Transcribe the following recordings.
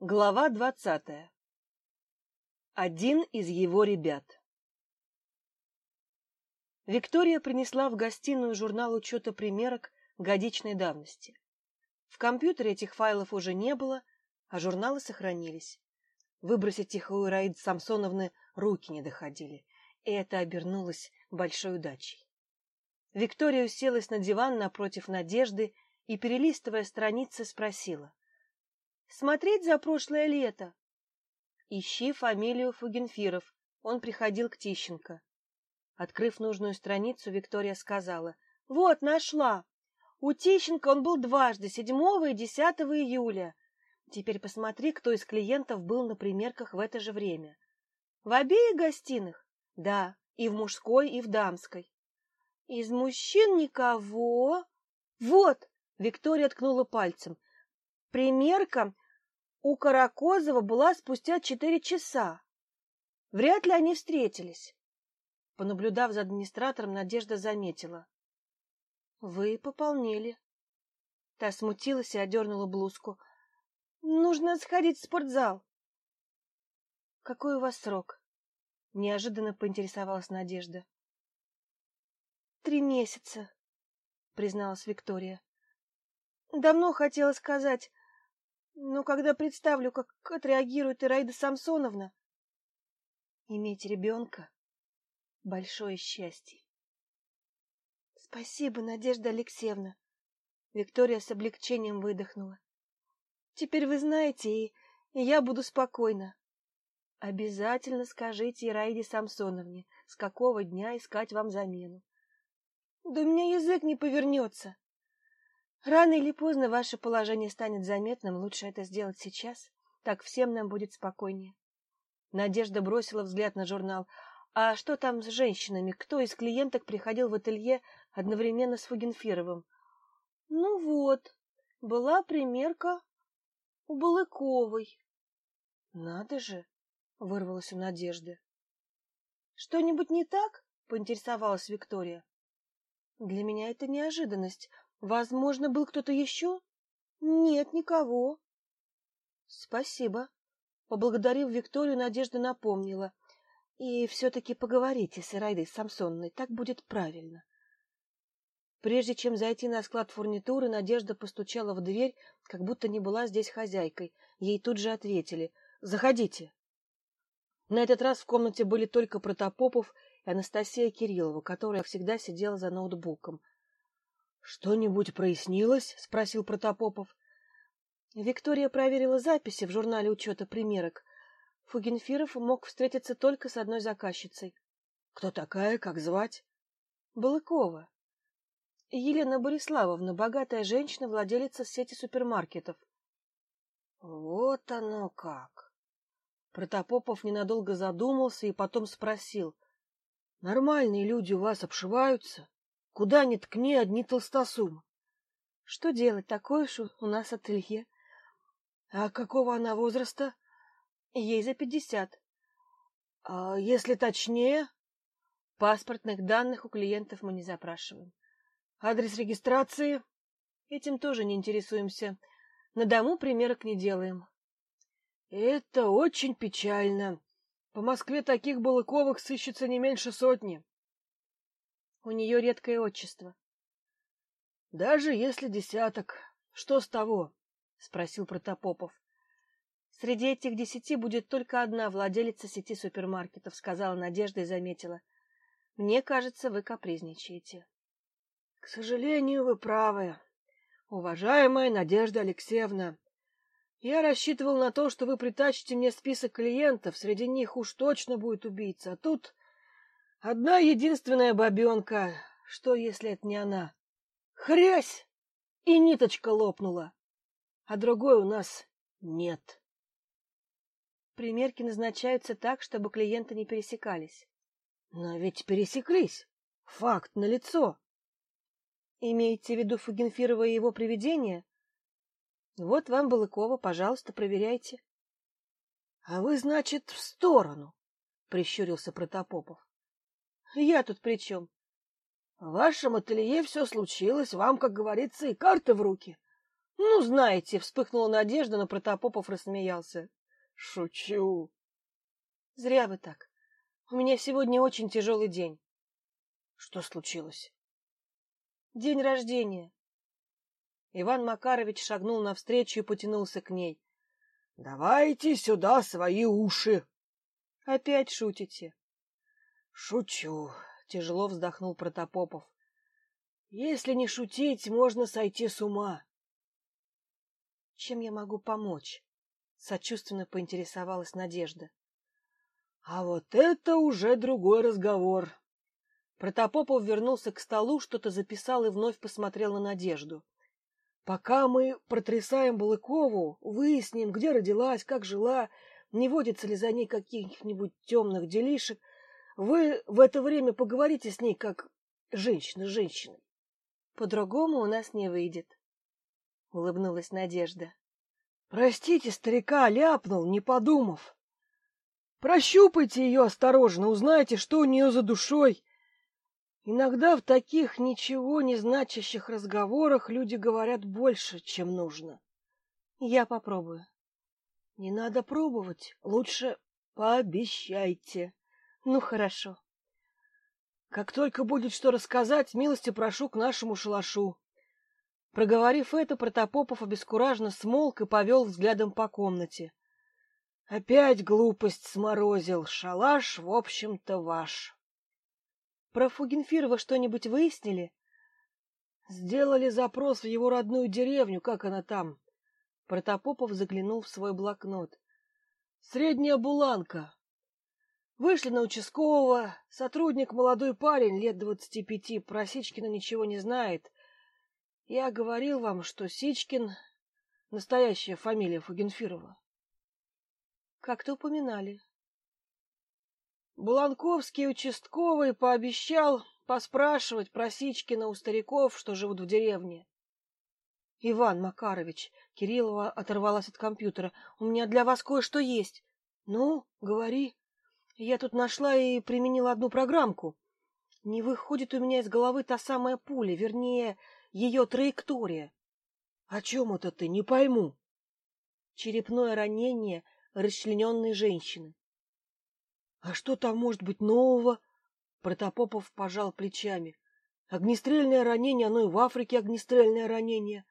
Глава двадцатая. Один из его ребят. Виктория принесла в гостиную журнал учета примерок годичной давности. В компьютере этих файлов уже не было, а журналы сохранились. Выбросить их у Ираиды Самсоновны руки не доходили, и это обернулось большой удачей. Виктория уселась на диван напротив Надежды и, перелистывая страницы, спросила. Смотреть за прошлое лето. Ищи фамилию Фугенфиров. Он приходил к Тищенко. Открыв нужную страницу, Виктория сказала. Вот, нашла. У Тищенко он был дважды, 7 и 10 июля. Теперь посмотри, кто из клиентов был на примерках в это же время. В обеих гостиных? Да, и в мужской, и в дамской. Из мужчин никого. Вот, Виктория ткнула пальцем. Примерка у Каракозова была спустя четыре часа. Вряд ли они встретились. Понаблюдав за администратором, Надежда заметила. — Вы пополнели. Та смутилась и одернула блузку. — Нужно сходить в спортзал. — Какой у вас срок? — неожиданно поинтересовалась Надежда. — Три месяца, — призналась Виктория. — Давно хотела сказать, но когда представлю, как отреагирует Ираида Самсоновна... Иметь ребенка — большое счастье. Спасибо, Надежда Алексеевна. Виктория с облегчением выдохнула. Теперь вы знаете, и, я буду спокойна. Обязательно скажите Ираиде Самсоновне, с какого дня искать вам замену. Да у меня язык не повернется. Рано или поздно ваше положение станет заметным, лучше это сделать сейчас, так всем нам будет спокойнее. Надежда бросила взгляд на журнал. А что там с женщинами? Кто из клиенток приходил в ателье одновременно с Фугенфировым? Ну вот, была примерка у Балыковой. Надо же, вырвалось у Надежды. Что-нибудь не так? поинтересовалась Виктория. Для меня это неожиданность. Возможно, был кто-то еще? Нет, никого. Спасибо. Поблагодарив Викторию, Надежда напомнила. И все-таки поговорите с Ираидой Самсонной, так будет правильно. Прежде чем зайти на склад фурнитуры, Надежда постучала в дверь, как будто не была здесь хозяйкой. Ей тут же ответили «Заходите». На этот раз в комнате были только Протопопов и Анастасия Кириллова, которая всегда сидела за ноутбуком. Что-нибудь прояснилось? спросил Протопопов. Виктория проверила записи в журнале учета примерок. Фугенфиров мог встретиться только с одной заказчицей. Кто такая, как звать? Балыкова. Елена Бориславовна, богатая женщина, владелица сети супермаркетов. Вот оно как. Протопопов ненадолго задумался и потом спросил: "Нормальные люди у вас обшиваются?" Куда ни ткни, одни толстосумы. Что делать, такое уж у нас ателье. А какого она возраста? Ей за пятьдесят. А если точнее? Паспортных данных у клиентов мы не запрашиваем. Адрес регистрации? Этим тоже не интересуемся. На дому примерок не делаем. Это очень печально. По Москве таких Балыковых сыщется не меньше сотни. У нее редкое отчество. — Даже если десяток, что с того? — спросил Протопопов. — Среди этих десяти будет только одна владелица сети супермаркетов, — сказала Надежда и заметила. — Мне кажется, вы капризничаете. — К сожалению, вы правы. Уважаемая Надежда Алексеевна, я рассчитывал на то, что вы притащите мне список клиентов, среди них уж точно будет убийца, а тут Одна единственная бабенка. Что, если это не она? Хрясь! И ниточка лопнула. А другой у нас нет. Примерки назначаются так, чтобы клиенты не пересекались. Но ведь пересеклись. Факт налицо. Имеете в виду Фугенфирова и его привидение? Вот вам Балыкова, пожалуйста, проверяйте. — А вы, значит, в сторону, — прищурился Протопопов. Я тут при чем? В вашем ателье все случилось, вам, как говорится, и карты в руки. Ну, знаете, вспыхнула надежда, но Протопопов рассмеялся. Шучу. Зря вы так. У меня сегодня очень тяжелый день. Что случилось? День рождения. Иван Макарович шагнул навстречу и потянулся к ней. — Давайте сюда свои уши. — Опять шутите? — Шучу, — тяжело вздохнул Протопопов. — Если не шутить, можно сойти с ума. — Чем я могу помочь? — сочувственно поинтересовалась Надежда. — А вот это уже другой разговор. Протопопов вернулся к столу, что-то записал и вновь посмотрел на Надежду. Пока мы протрясаем Балыкову, выясним, где родилась, как жила, не водится ли за ней каких-нибудь темных делишек, вы в это время поговорите с ней, как женщина с женщиной. По-другому у нас не выйдет, — улыбнулась Надежда. Простите, старика ляпнул, не подумав. Прощупайте ее осторожно, узнайте, что у нее за душой, Иногда в таких ничего не значащих разговорах люди говорят больше, чем нужно. Я попробую. Не надо пробовать, лучше пообещайте. Ну, хорошо. Как только будет что рассказать, милости прошу к нашему шалашу. Проговорив это, Протопопов обескураженно смолк и повел взглядом по комнате. Опять глупость сморозил. Шалаш, в общем-то, ваш. Про Фугенфирова что-нибудь выяснили? Сделали запрос в его родную деревню, как она там. Протопопов заглянул в свой блокнот. Средняя буланка. Вышли на участкового, сотрудник молодой парень, лет двадцати пяти, про Сичкина ничего не знает. Я говорил вам, что Сичкин — настоящая фамилия Фугенфирова. — Как-то упоминали. Буланковский участковый пообещал поспрашивать про Сичкина у стариков, что живут в деревне. — Иван Макарович, Кириллова оторвалась от компьютера, — у меня для вас кое-что есть. — Ну, говори. Я тут нашла и применила одну программку. Не выходит у меня из головы та самая пуля, вернее, ее траектория. — О чем это ты? Не пойму. Черепное ранение расчлененной женщины. А что там может быть нового? Протопопов пожал плечами. Огнестрельное ранение, оно и в Африке огнестрельное ранение.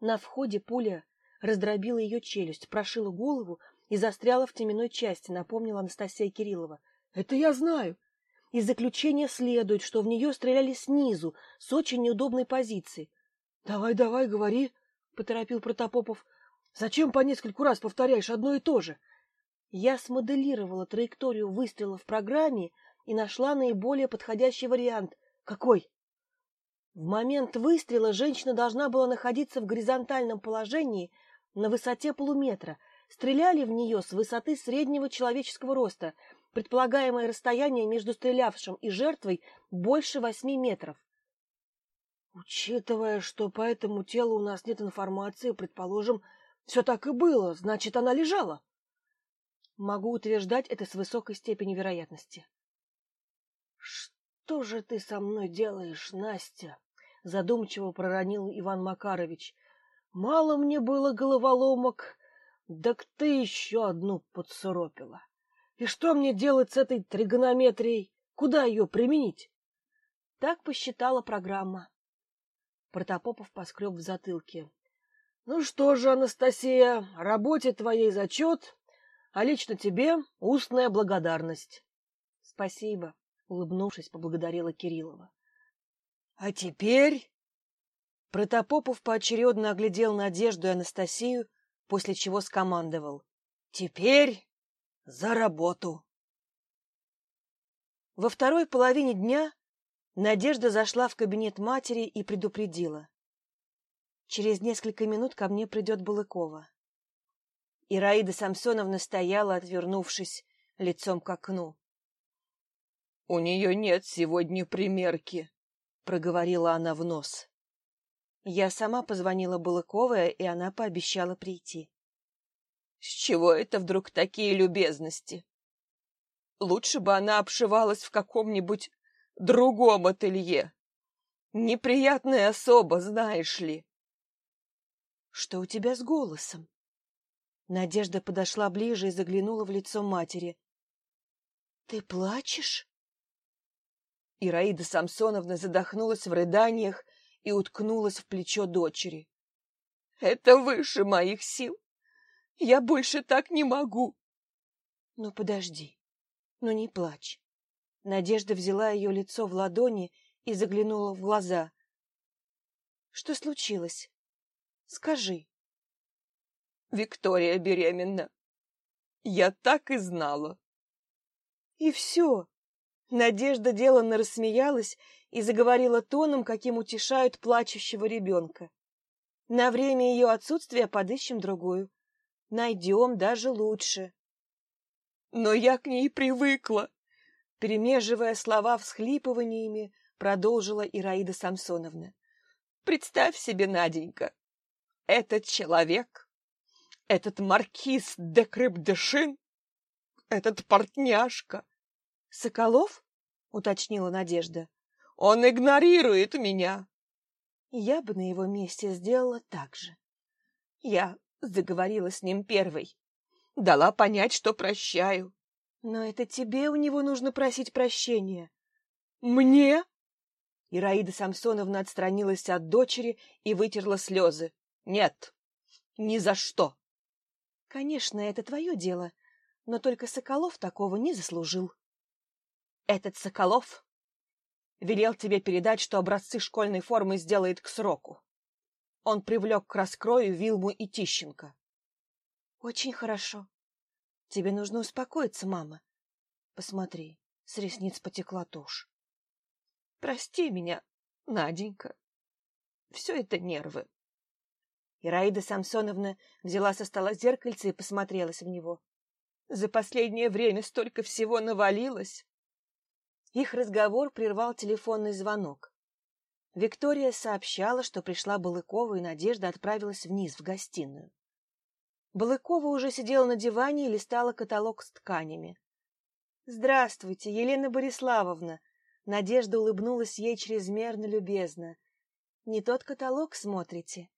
На входе пуля раздробила ее челюсть, прошила голову и застряла в теменной части, напомнила Анастасия Кириллова. — Это я знаю. Из заключения следует, что в нее стреляли снизу, с очень неудобной позиции. — Давай, давай, говори, — поторопил Протопопов. — Зачем по нескольку раз повторяешь одно и то же? — я смоделировала траекторию выстрела в программе и нашла наиболее подходящий вариант. Какой? В момент выстрела женщина должна была находиться в горизонтальном положении на высоте полуметра. Стреляли в нее с высоты среднего человеческого роста. Предполагаемое расстояние между стрелявшим и жертвой больше восьми метров. Учитывая, что по этому телу у нас нет информации, предположим, все так и было, значит, она лежала. Могу утверждать это с высокой степенью вероятности. Что же ты со мной делаешь, Настя? задумчиво проронил Иван Макарович. Мало мне было головоломок, так ты еще одну подсуропила. И что мне делать с этой тригонометрией? Куда ее применить? Так посчитала программа. Протопопов поскреб в затылке. Ну что же, Анастасия, работе твоей зачет, а лично тебе устная благодарность. — Спасибо, — улыбнувшись, поблагодарила Кириллова. — А теперь... Протопопов поочередно оглядел Надежду и Анастасию, после чего скомандовал. — Теперь за работу! Во второй половине дня Надежда зашла в кабинет матери и предупредила. Через несколько минут ко мне придет Балыкова. Ираида Самсоновна стояла, отвернувшись лицом к окну. — У нее нет сегодня примерки, — проговорила она в нос. Я сама позвонила Балыковой, и она пообещала прийти. — С чего это вдруг такие любезности? Лучше бы она обшивалась в каком-нибудь другом ателье. Неприятная особа, знаешь ли. Что у тебя с голосом? Надежда подошла ближе и заглянула в лицо матери. — Ты плачешь? Ираида Самсоновна задохнулась в рыданиях и уткнулась в плечо дочери. — Это выше моих сил. Я больше так не могу. — Ну, подожди. Ну, не плачь. Надежда взяла ее лицо в ладони и заглянула в глаза. — Что случилось? Скажи. Виктория беременна. Я так и знала. И все. Надежда деланно рассмеялась и заговорила тоном, каким утешают плачущего ребенка. На время ее отсутствия подыщем другую. Найдем даже лучше. Но я к ней привыкла. Перемеживая слова всхлипываниями, продолжила Ираида Самсоновна. Представь себе, Наденька, этот человек, этот маркиз де Крыбдышин, этот портняшка. — Соколов? — уточнила Надежда. — Он игнорирует меня. Я бы на его месте сделала так же. Я заговорила с ним первой. Дала понять, что прощаю. Но это тебе у него нужно просить прощения. Мне? Ираида Самсоновна отстранилась от дочери и вытерла слезы. Нет, ни за что. Конечно, это твое дело, но только Соколов такого не заслужил. Этот Соколов велел тебе передать, что образцы школьной формы сделает к сроку. Он привлек к раскрою Вилму и Тищенко. Очень хорошо. Тебе нужно успокоиться, мама. Посмотри, с ресниц потекла тушь. Прости меня, Наденька. Все это нервы. Ираида Самсоновна взяла со стола зеркальце и посмотрелась в него. За последнее время столько всего навалилось. Их разговор прервал телефонный звонок. Виктория сообщала, что пришла Балыкова, и Надежда отправилась вниз, в гостиную. Балыкова уже сидела на диване и листала каталог с тканями. «Здравствуйте, Елена Бориславовна!» Надежда улыбнулась ей чрезмерно любезно. «Не тот каталог смотрите?»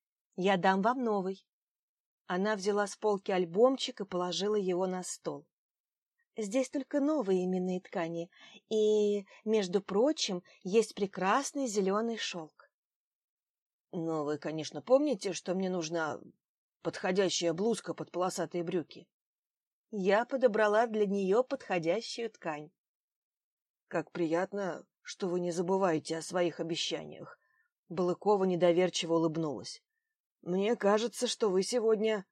Я дам вам новый. Она взяла с полки альбомчик и положила его на стол. Здесь только новые именные ткани, и, между прочим, есть прекрасный зеленый шелк. Но вы, конечно, помните, что мне нужна подходящая блузка под полосатые брюки. Я подобрала для нее подходящую ткань. Как приятно, что вы не забываете о своих обещаниях. Балыкова недоверчиво улыбнулась. Мне кажется, что вы сегодня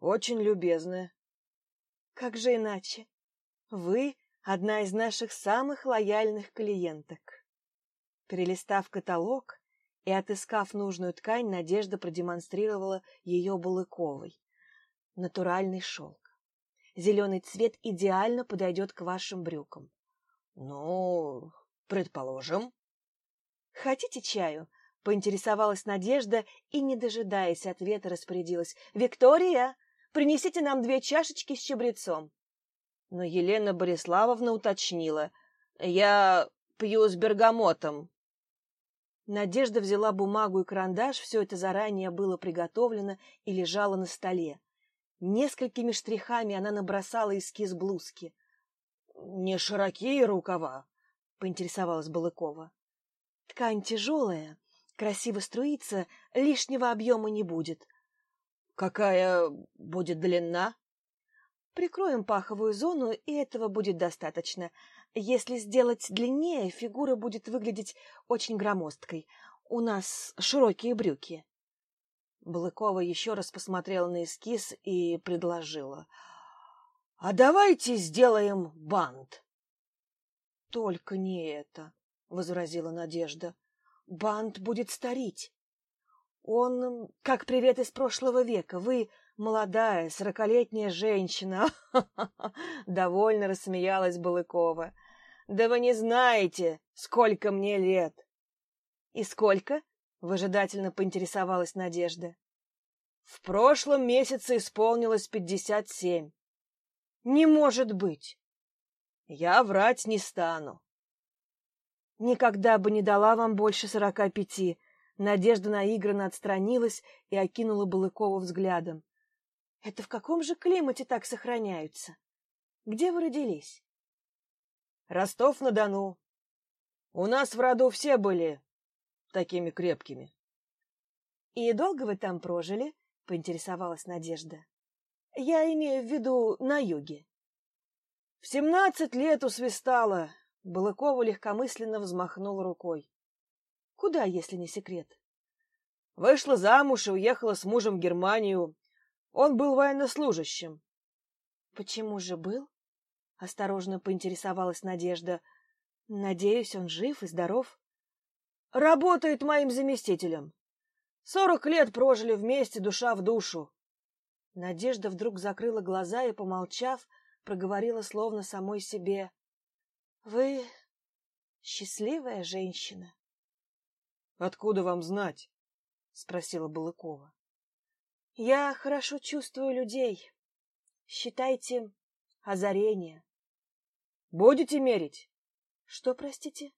очень любезны. Как же иначе? Вы одна из наших самых лояльных клиенток. Перелистав каталог и отыскав нужную ткань, Надежда продемонстрировала ее Балыковой. Натуральный шелк. Зеленый цвет идеально подойдет к вашим брюкам. Ну, предположим. Хотите чаю? Поинтересовалась Надежда и, не дожидаясь ответа, распорядилась. «Виктория, принесите нам две чашечки с чабрецом». Но Елена Бориславовна уточнила. «Я пью с бергамотом». Надежда взяла бумагу и карандаш, все это заранее было приготовлено и лежало на столе. Несколькими штрихами она набросала эскиз блузки. — Не широкие рукава? — поинтересовалась Балыкова. — Ткань тяжелая, красиво струится, лишнего объема не будет. Какая будет длина? Прикроем паховую зону, и этого будет достаточно. Если сделать длиннее, фигура будет выглядеть очень громоздкой. У нас широкие брюки. Балыкова еще раз посмотрела на эскиз и предложила. — А давайте сделаем бант. — Только не это, — возразила Надежда. Бант будет старить. Он как привет из прошлого века. Вы молодая, сорокалетняя женщина. Довольно рассмеялась Балыкова. Да вы не знаете, сколько мне лет. И сколько? Выжидательно поинтересовалась Надежда. В прошлом месяце исполнилось пятьдесят семь. Не может быть. Я врать не стану. Никогда бы не дала вам больше сорока пяти, Надежда наигранно отстранилась и окинула Балыкова взглядом. — Это в каком же климате так сохраняются? Где вы родились? — Ростов-на-Дону. У нас в роду все были такими крепкими. — И долго вы там прожили? — поинтересовалась Надежда. — Я имею в виду на юге. — В семнадцать лет усвистала. Балыкова легкомысленно взмахнул рукой. — Куда, если не секрет? — Вышла замуж и уехала с мужем в Германию. Он был военнослужащим. — Почему же был? — осторожно поинтересовалась Надежда. — Надеюсь, он жив и здоров. — Работает моим заместителем. Сорок лет прожили вместе, душа в душу. Надежда вдруг закрыла глаза и, помолчав, проговорила словно самой себе. — Вы счастливая женщина. — Откуда вам знать? — спросила Балыкова. — Я хорошо чувствую людей. Считайте, озарение. — Будете мерить? — Что, простите?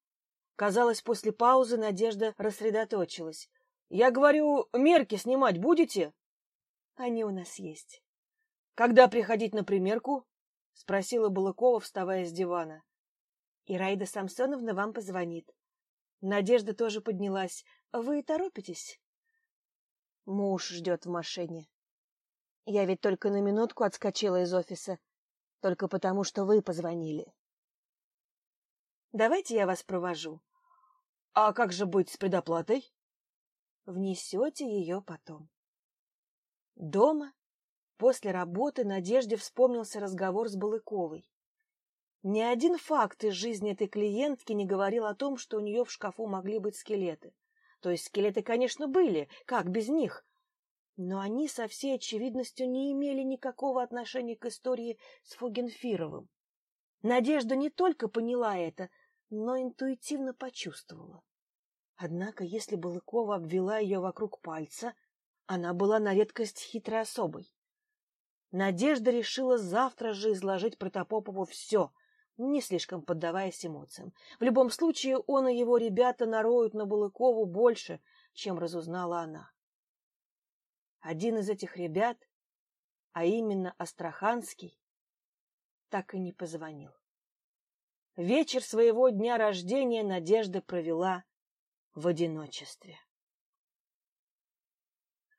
Казалось, после паузы Надежда рассредоточилась. Я говорю, мерки снимать будете? Они у нас есть. Когда приходить на примерку? Спросила Балыкова, вставая с дивана. И Раида Самсоновна вам позвонит. Надежда тоже поднялась. Вы торопитесь? Муж ждет в машине. Я ведь только на минутку отскочила из офиса, только потому, что вы позвонили. Давайте я вас провожу. А как же быть с предоплатой? внесете ее потом. Дома, после работы, Надежде вспомнился разговор с Балыковой. Ни один факт из жизни этой клиентки не говорил о том, что у нее в шкафу могли быть скелеты. То есть скелеты, конечно, были, как без них, но они со всей очевидностью не имели никакого отношения к истории с Фугенфировым. Надежда не только поняла это, но интуитивно почувствовала. Однако, если Балыкова обвела ее вокруг пальца, она была на редкость хитрой особой. Надежда решила завтра же изложить Протопопову все, не слишком поддаваясь эмоциям. В любом случае, он и его ребята нароют на Балыкову больше, чем разузнала она. Один из этих ребят, а именно Астраханский, так и не позвонил. Вечер своего дня рождения Надежда провела в одиночестве.